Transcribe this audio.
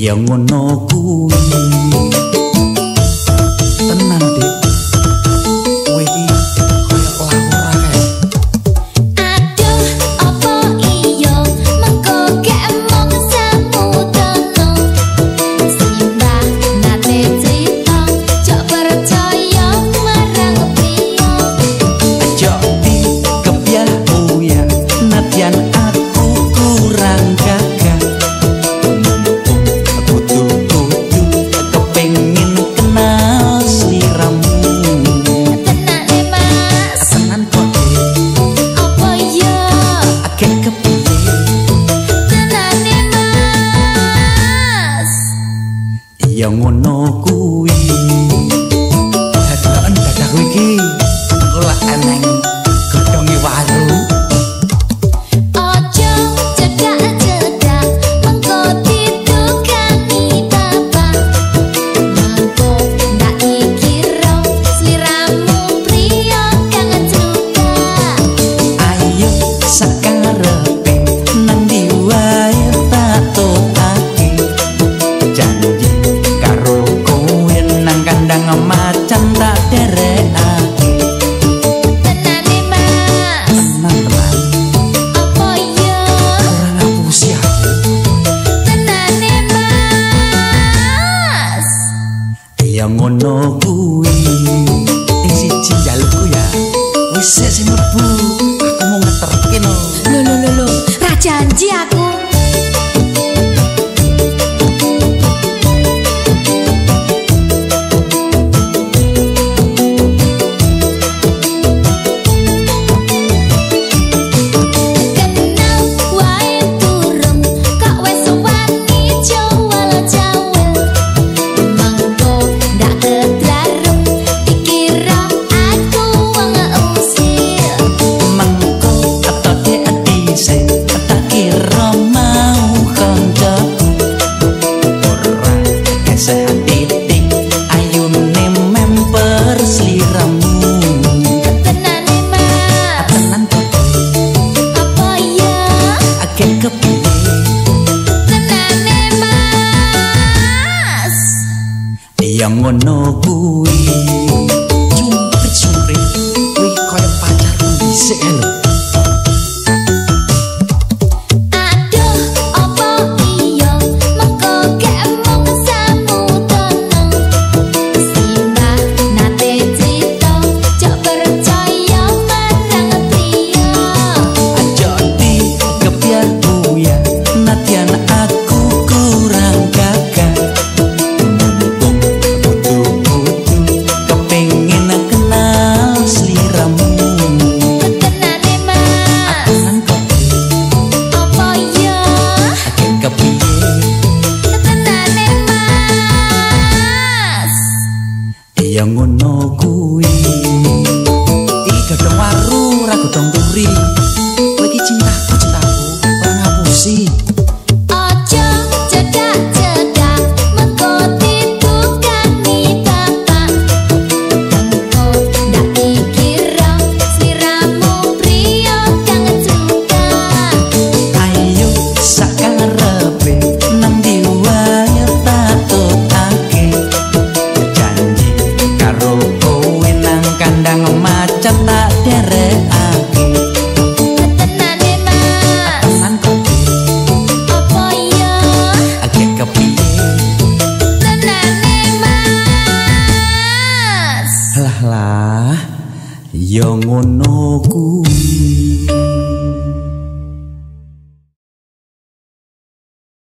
ya ngono kuwi ya ngono kuwi ya ngono kuwi. Ing siji jalukku ya wis sing mlebu aku mau ngeterke no. Lho lho lho. Ra janji aku yang ngono kuwi cumprit cumprit kuwi kaya pacarku dhisik lho ya ngono kuwi. Iki godhong waru ra godhong turi kowe iki cintaku cintaku. Ora ngapusi lah, yang ngono kuwi.